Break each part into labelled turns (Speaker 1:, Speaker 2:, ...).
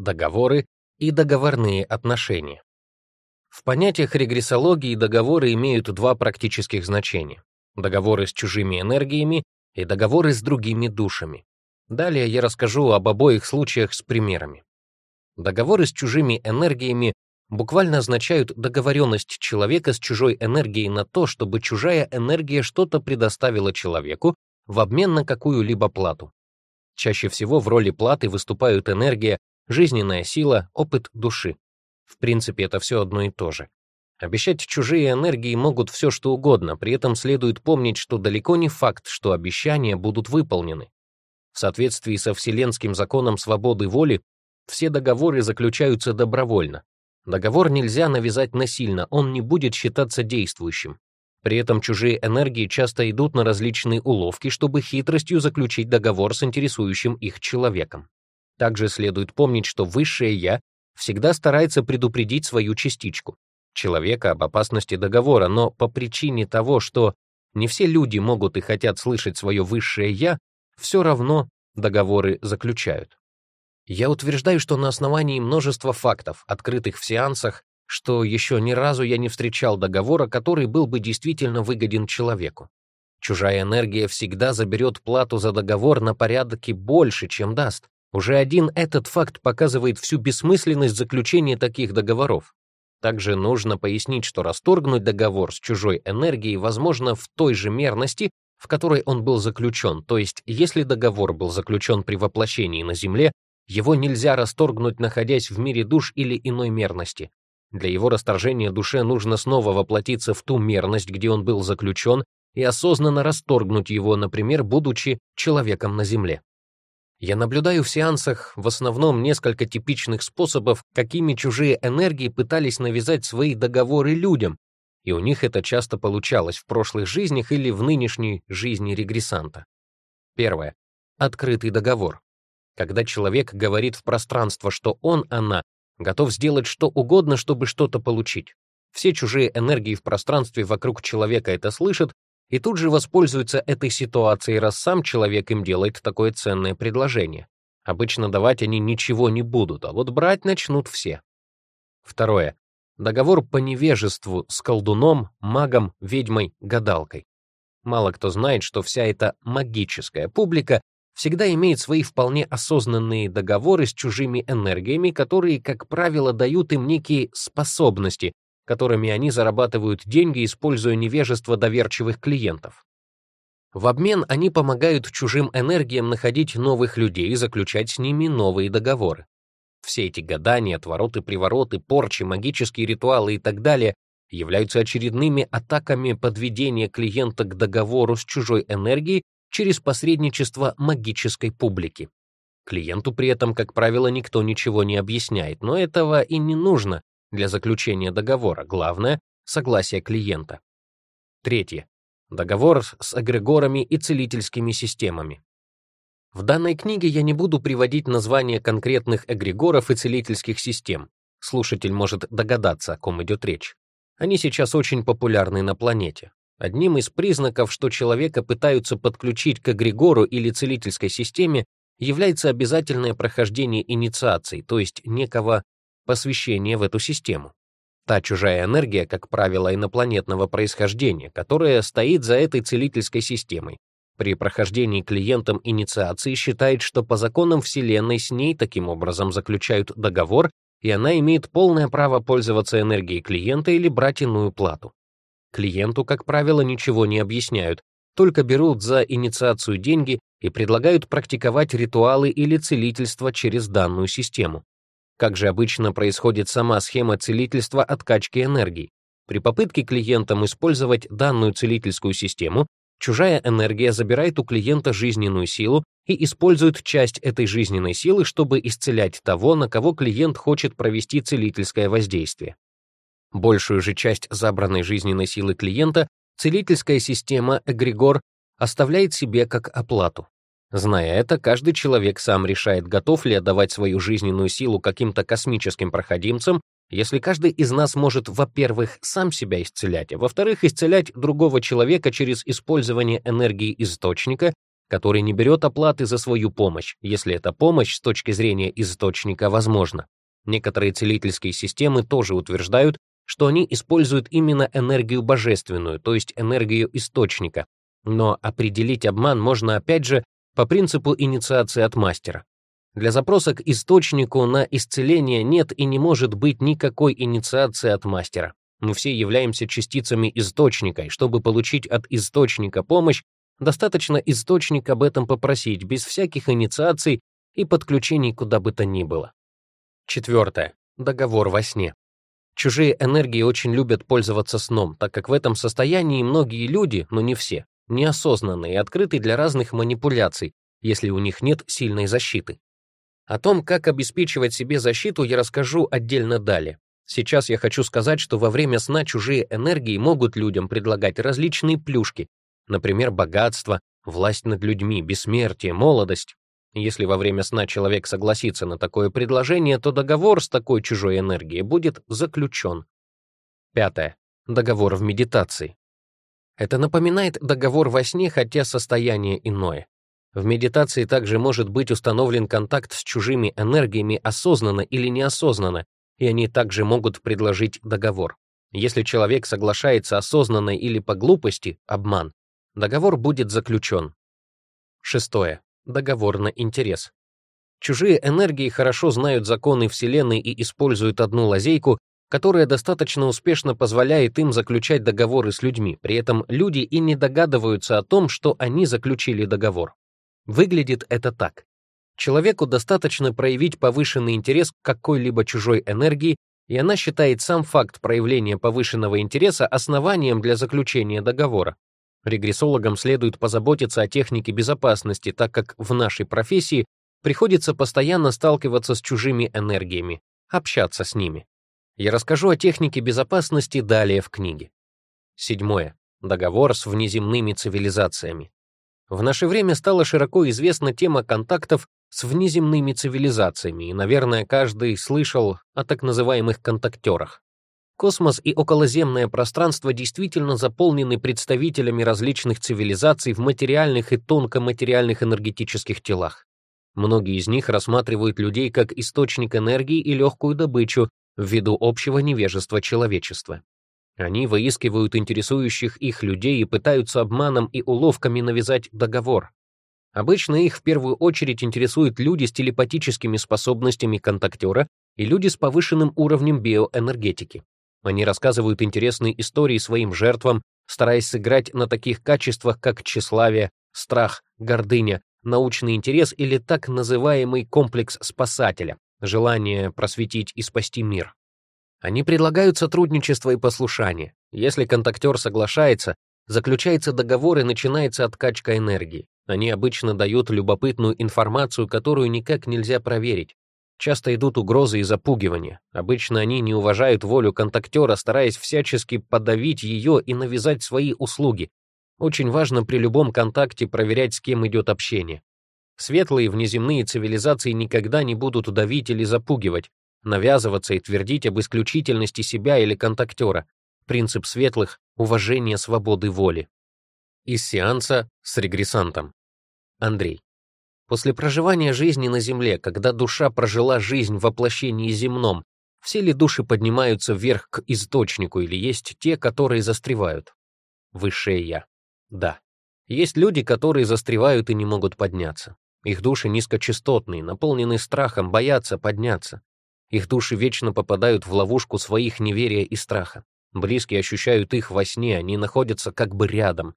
Speaker 1: договоры и договорные отношения. В понятиях регрессологии договоры имеют два практических значения — договоры с чужими энергиями и договоры с другими душами. Далее я расскажу об обоих случаях с примерами. Договоры с чужими энергиями буквально означают договоренность человека с чужой энергией на то, чтобы чужая энергия что-то предоставила человеку в обмен на какую-либо плату. Чаще всего в роли платы выступают энергия, жизненная сила, опыт души. В принципе, это все одно и то же. Обещать чужие энергии могут все что угодно, при этом следует помнить, что далеко не факт, что обещания будут выполнены. В соответствии со Вселенским законом свободы воли, все договоры заключаются добровольно. Договор нельзя навязать насильно, он не будет считаться действующим. При этом чужие энергии часто идут на различные уловки, чтобы хитростью заключить договор с интересующим их человеком. Также следует помнить, что высшее «я» всегда старается предупредить свою частичку, человека об опасности договора, но по причине того, что не все люди могут и хотят слышать свое высшее «я», все равно договоры заключают. Я утверждаю, что на основании множества фактов, открытых в сеансах, что еще ни разу я не встречал договора, который был бы действительно выгоден человеку. Чужая энергия всегда заберет плату за договор на порядке больше, чем даст. Уже один этот факт показывает всю бессмысленность заключения таких договоров. Также нужно пояснить, что расторгнуть договор с чужой энергией возможно в той же мерности, в которой он был заключен, то есть если договор был заключен при воплощении на Земле, его нельзя расторгнуть, находясь в мире душ или иной мерности. Для его расторжения душе нужно снова воплотиться в ту мерность, где он был заключен, и осознанно расторгнуть его, например, будучи человеком на земле. Я наблюдаю в сеансах в основном несколько типичных способов, какими чужие энергии пытались навязать свои договоры людям, и у них это часто получалось в прошлых жизнях или в нынешней жизни регрессанта. Первое. Открытый договор. Когда человек говорит в пространство, что он, она, готов сделать что угодно, чтобы что-то получить. Все чужие энергии в пространстве вокруг человека это слышат и тут же воспользуется этой ситуацией, раз сам человек им делает такое ценное предложение. Обычно давать они ничего не будут, а вот брать начнут все. Второе. Договор по невежеству с колдуном, магом, ведьмой, гадалкой. Мало кто знает, что вся эта магическая публика всегда имеет свои вполне осознанные договоры с чужими энергиями, которые, как правило, дают им некие способности, которыми они зарабатывают деньги, используя невежество доверчивых клиентов. В обмен они помогают чужим энергиям находить новых людей и заключать с ними новые договоры. Все эти гадания, отвороты, привороты, порчи, магические ритуалы и так далее являются очередными атаками подведения клиента к договору с чужой энергией через посредничество магической публики. Клиенту при этом, как правило, никто ничего не объясняет, но этого и не нужно, для заключения договора, главное — согласие клиента. Третье. Договор с агрегорами и целительскими системами. В данной книге я не буду приводить названия конкретных эгрегоров и целительских систем. Слушатель может догадаться, о ком идет речь. Они сейчас очень популярны на планете. Одним из признаков, что человека пытаются подключить к эгрегору или целительской системе, является обязательное прохождение инициации, то есть некого посвящение в эту систему. Та чужая энергия, как правило, инопланетного происхождения, которая стоит за этой целительской системой, при прохождении клиентом инициации считает, что по законам Вселенной с ней таким образом заключают договор, и она имеет полное право пользоваться энергией клиента или брать иную плату. Клиенту, как правило, ничего не объясняют, только берут за инициацию деньги и предлагают практиковать ритуалы или целительство через данную систему, как же обычно происходит сама схема целительства откачки энергии? При попытке клиентам использовать данную целительскую систему, чужая энергия забирает у клиента жизненную силу и использует часть этой жизненной силы, чтобы исцелять того, на кого клиент хочет провести целительское воздействие. Большую же часть забранной жизненной силы клиента целительская система Эгрегор оставляет себе как оплату. Зная это, каждый человек сам решает, готов ли отдавать свою жизненную силу каким-то космическим проходимцам, если каждый из нас может, во-первых, сам себя исцелять, а во-вторых, исцелять другого человека через использование энергии источника, который не берет оплаты за свою помощь, если эта помощь с точки зрения источника возможна. Некоторые целительские системы тоже утверждают, что они используют именно энергию божественную, то есть энергию источника. Но определить обман можно опять же, по принципу инициации от мастера. Для запроса к источнику на исцеление нет и не может быть никакой инициации от мастера. Мы все являемся частицами источника, и чтобы получить от источника помощь, достаточно источник об этом попросить, без всяких инициаций и подключений куда бы то ни было. Четвертое. Договор во сне. Чужие энергии очень любят пользоваться сном, так как в этом состоянии многие люди, но не все, неосознанные и открыты для разных манипуляций, если у них нет сильной защиты. О том, как обеспечивать себе защиту, я расскажу отдельно далее. Сейчас я хочу сказать, что во время сна чужие энергии могут людям предлагать различные плюшки, например, богатство, власть над людьми, бессмертие, молодость. Если во время сна человек согласится на такое предложение, то договор с такой чужой энергией будет заключен. Пятое. Договор в медитации. Это напоминает договор во сне, хотя состояние иное. В медитации также может быть установлен контакт с чужими энергиями осознанно или неосознанно, и они также могут предложить договор. Если человек соглашается осознанно или по глупости, обман, договор будет заключен. Шестое. Договор на интерес. Чужие энергии хорошо знают законы Вселенной и используют одну лазейку, которая достаточно успешно позволяет им заключать договоры с людьми. При этом люди и не догадываются о том, что они заключили договор. Выглядит это так. Человеку достаточно проявить повышенный интерес к какой-либо чужой энергии, и она считает сам факт проявления повышенного интереса основанием для заключения договора. Регрессологам следует позаботиться о технике безопасности, так как в нашей профессии приходится постоянно сталкиваться с чужими энергиями, общаться с ними. Я расскажу о технике безопасности далее в книге. Седьмое. Договор с внеземными цивилизациями. В наше время стала широко известна тема контактов с внеземными цивилизациями, и, наверное, каждый слышал о так называемых контактерах. Космос и околоземное пространство действительно заполнены представителями различных цивилизаций в материальных и тонкоматериальных энергетических телах. Многие из них рассматривают людей как источник энергии и легкую добычу, ввиду общего невежества человечества. Они выискивают интересующих их людей и пытаются обманом и уловками навязать договор. Обычно их в первую очередь интересуют люди с телепатическими способностями контактера и люди с повышенным уровнем биоэнергетики. Они рассказывают интересные истории своим жертвам, стараясь сыграть на таких качествах, как тщеславие, страх, гордыня, научный интерес или так называемый комплекс спасателя, желание просветить и спасти мир. Они предлагают сотрудничество и послушание. Если контактер соглашается, заключается договор и начинается откачка энергии. Они обычно дают любопытную информацию, которую никак нельзя проверить. Часто идут угрозы и запугивания. Обычно они не уважают волю контактера, стараясь всячески подавить ее и навязать свои услуги. Очень важно при любом контакте проверять, с кем идет общение. Светлые внеземные цивилизации никогда не будут удавить или запугивать, навязываться и твердить об исключительности себя или контактера. Принцип светлых — уважение свободы воли. Из сеанса с регрессантом. Андрей. После проживания жизни на Земле, когда душа прожила жизнь в воплощении земном, все ли души поднимаются вверх к источнику или есть те, которые застревают? Высшее Я. Да. Есть люди, которые застревают и не могут подняться. Их души низкочастотные, наполнены страхом, боятся подняться. Их души вечно попадают в ловушку своих неверия и страха. Близкие ощущают их во сне, они находятся как бы рядом.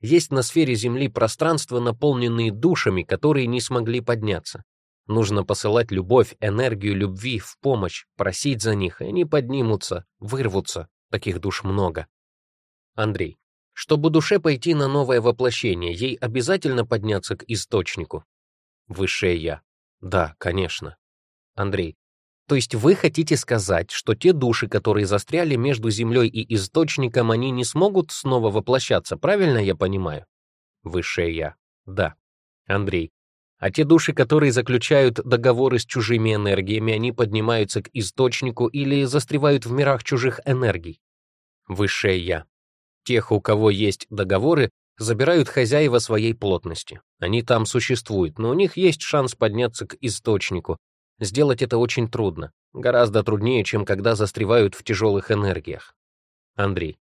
Speaker 1: Есть на сфере Земли пространства, наполненные душами, которые не смогли подняться. Нужно посылать любовь, энергию любви в помощь, просить за них, и они поднимутся, вырвутся. Таких душ много. Андрей. Чтобы душе пойти на новое воплощение, ей обязательно подняться к источнику. Выше я. Да, конечно. Андрей. То есть вы хотите сказать, что те души, которые застряли между землей и источником, они не смогут снова воплощаться, правильно я понимаю? Выше я. Да. Андрей. А те души, которые заключают договоры с чужими энергиями, они поднимаются к источнику или застревают в мирах чужих энергий? Высшее Я. Тех, у кого есть договоры, забирают хозяева своей плотности. Они там существуют, но у них есть шанс подняться к источнику. Сделать это очень трудно. Гораздо труднее, чем когда застревают в тяжелых энергиях. Андрей.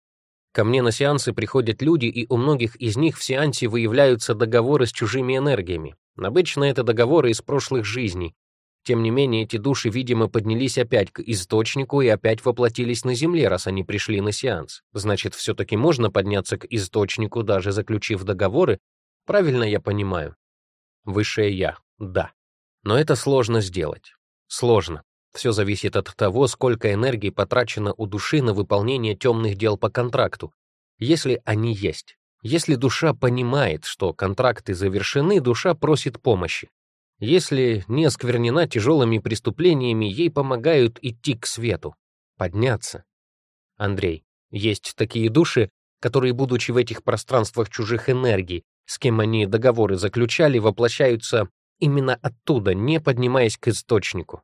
Speaker 1: Ко мне на сеансы приходят люди, и у многих из них в сеансе выявляются договоры с чужими энергиями. Обычно это договоры из прошлых жизней, тем не менее, эти души, видимо, поднялись опять к источнику и опять воплотились на земле, раз они пришли на сеанс. Значит, все-таки можно подняться к источнику, даже заключив договоры? Правильно я понимаю? Высшее Я, да. Но это сложно сделать. Сложно. Все зависит от того, сколько энергии потрачено у души на выполнение темных дел по контракту, если они есть. Если душа понимает, что контракты завершены, душа просит помощи. Если не осквернена тяжелыми преступлениями, ей помогают идти к свету, подняться. Андрей, есть такие души, которые, будучи в этих пространствах чужих энергий, с кем они договоры заключали, воплощаются именно оттуда, не поднимаясь к источнику.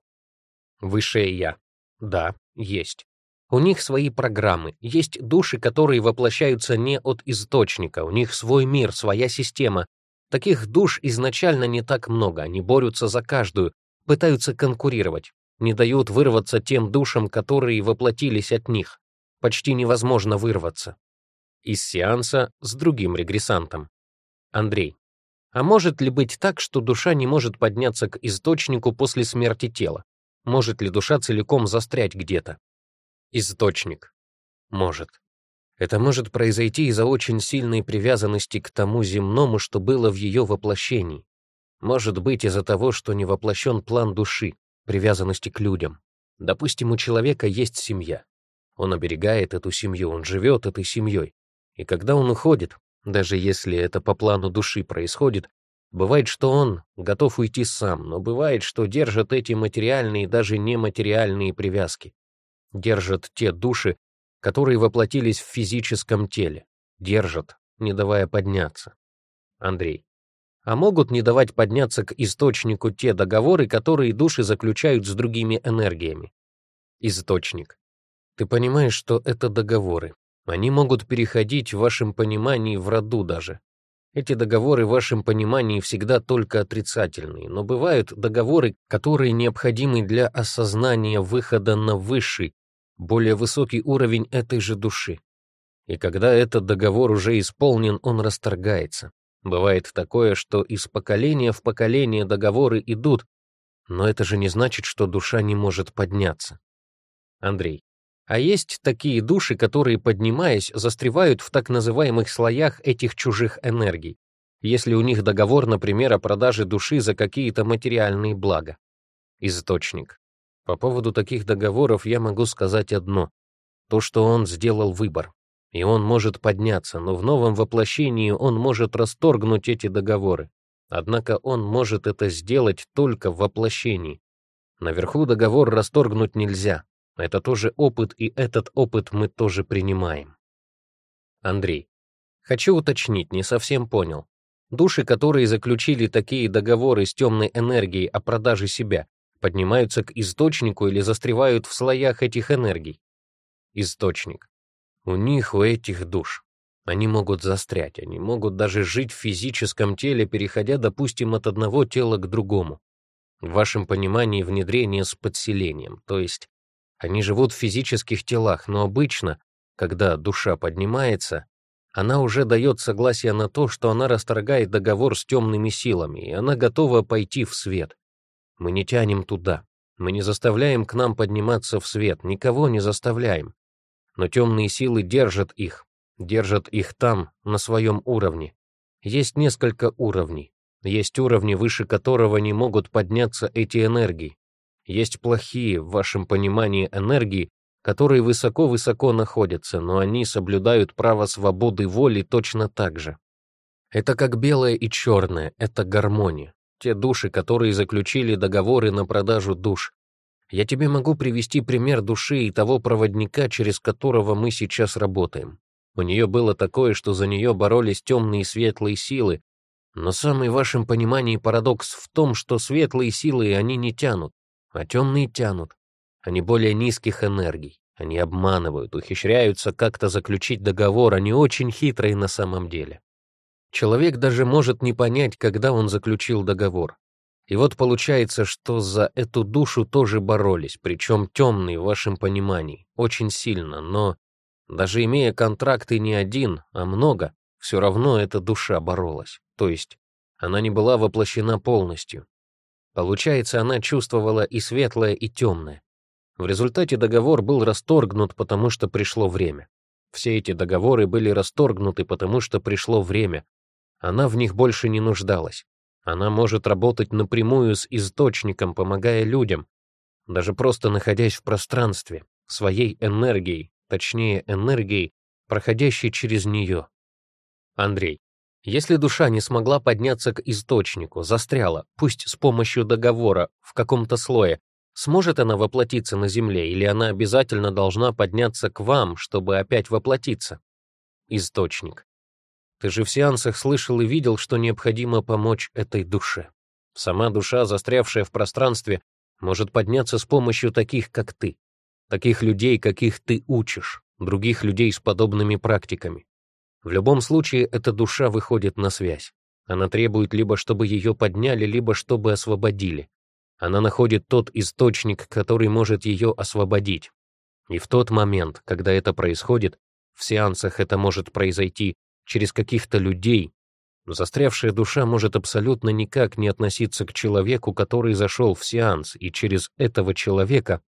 Speaker 1: Высшее Я. Да, есть. У них свои программы, есть души, которые воплощаются не от источника, у них свой мир, своя система, Таких душ изначально не так много, они борются за каждую, пытаются конкурировать, не дают вырваться тем душам, которые воплотились от них. Почти невозможно вырваться. Из сеанса с другим регрессантом. Андрей. А может ли быть так, что душа не может подняться к источнику после смерти тела? Может ли душа целиком застрять где-то? Источник. Может. Это может произойти из-за очень сильной привязанности к тому земному, что было в ее воплощении. Может быть, из-за того, что не воплощен план души, привязанности к людям. Допустим, у человека есть семья. Он оберегает эту семью, он живет этой семьей. И когда он уходит, даже если это по плану души происходит, бывает, что он готов уйти сам, но бывает, что держат эти материальные и даже нематериальные привязки. Держат те души, которые воплотились в физическом теле, держат, не давая подняться. Андрей. А могут не давать подняться к источнику те договоры, которые души заключают с другими энергиями? Источник. Ты понимаешь, что это договоры. Они могут переходить в вашем понимании в роду даже. Эти договоры в вашем понимании всегда только отрицательные, но бывают договоры, которые необходимы для осознания выхода на высший более высокий уровень этой же души. И когда этот договор уже исполнен, он расторгается. Бывает такое, что из поколения в поколение договоры идут, но это же не значит, что душа не может подняться. Андрей. А есть такие души, которые, поднимаясь, застревают в так называемых слоях этих чужих энергий, если у них договор, например, о продаже души за какие-то материальные блага. Источник. По поводу таких договоров я могу сказать одно. То, что он сделал выбор. И он может подняться, но в новом воплощении он может расторгнуть эти договоры. Однако он может это сделать только в воплощении. Наверху договор расторгнуть нельзя. Это тоже опыт, и этот опыт мы тоже принимаем. Андрей. Хочу уточнить, не совсем понял. Души, которые заключили такие договоры с темной энергией о продаже себя, поднимаются к источнику или застревают в слоях этих энергий. Источник. У них, у этих душ. Они могут застрять, они могут даже жить в физическом теле, переходя, допустим, от одного тела к другому. В вашем понимании внедрение с подселением, то есть они живут в физических телах, но обычно, когда душа поднимается, она уже дает согласие на то, что она расторгает договор с темными силами, и она готова пойти в свет. Мы не тянем туда. Мы не заставляем к нам подниматься в свет, никого не заставляем. Но темные силы держат их, держат их там, на своем уровне. Есть несколько уровней. Есть уровни, выше которого не могут подняться эти энергии. Есть плохие, в вашем понимании, энергии, которые высоко-высоко находятся, но они соблюдают право свободы воли точно так же. Это как белое и черное, это гармония те души, которые заключили договоры на продажу душ. Я тебе могу привести пример души и того проводника, через которого мы сейчас работаем. У нее было такое, что за нее боролись темные и светлые силы, но самый в вашем понимании парадокс в том, что светлые силы они не тянут, а темные тянут. Они более низких энергий. Они обманывают, ухищряются как-то заключить договор, они очень хитрые на самом деле. Человек даже может не понять, когда он заключил договор. И вот получается, что за эту душу тоже боролись, причем темные в вашем понимании, очень сильно, но даже имея контракты не один, а много, все равно эта душа боролась, то есть она не была воплощена полностью. Получается, она чувствовала и светлое, и темное. В результате договор был расторгнут, потому что пришло время. Все эти договоры были расторгнуты, потому что пришло время, она в них больше не нуждалась. Она может работать напрямую с источником, помогая людям, даже просто находясь в пространстве, своей энергией, точнее энергией, проходящей через нее. Андрей. Если душа не смогла подняться к источнику, застряла, пусть с помощью договора, в каком-то слое, сможет она воплотиться на земле или она обязательно должна подняться к вам, чтобы опять воплотиться? Источник. Ты же в сеансах слышал и видел, что необходимо помочь этой душе. Сама душа, застрявшая в пространстве, может подняться с помощью таких, как ты. Таких людей, каких ты учишь, других людей с подобными практиками. В любом случае, эта душа выходит на связь. Она требует либо, чтобы ее подняли, либо чтобы освободили. Она находит тот источник, который может ее освободить. И в тот момент, когда это происходит, в сеансах это может произойти через каких-то людей. Застрявшая душа может абсолютно никак не относиться к человеку, который зашел в сеанс, и через этого человека,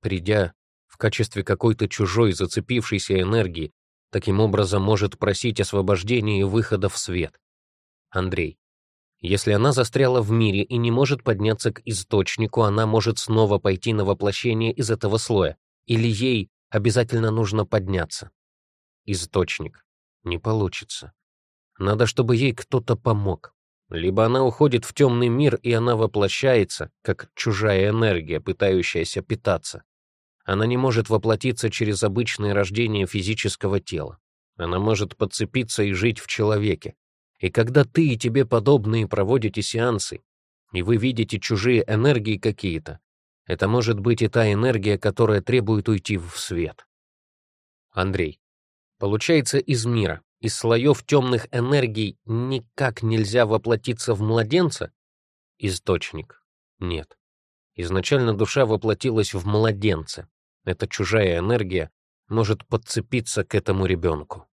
Speaker 1: придя в качестве какой-то чужой зацепившейся энергии, таким образом может просить освобождения и выхода в свет. Андрей. Если она застряла в мире и не может подняться к источнику, она может снова пойти на воплощение из этого слоя. Или ей обязательно нужно подняться. Источник. Не получится. Надо, чтобы ей кто-то помог. Либо она уходит в темный мир, и она воплощается, как чужая энергия, пытающаяся питаться. Она не может воплотиться через обычное рождение физического тела. Она может подцепиться и жить в человеке. И когда ты и тебе подобные проводите сеансы, и вы видите чужие энергии какие-то, это может быть и та энергия, которая требует уйти в свет. Андрей. Получается, из мира, из слоев темных энергий никак нельзя воплотиться в младенца? Источник. Нет. Изначально душа воплотилась в младенца. Эта чужая энергия может подцепиться к этому ребенку.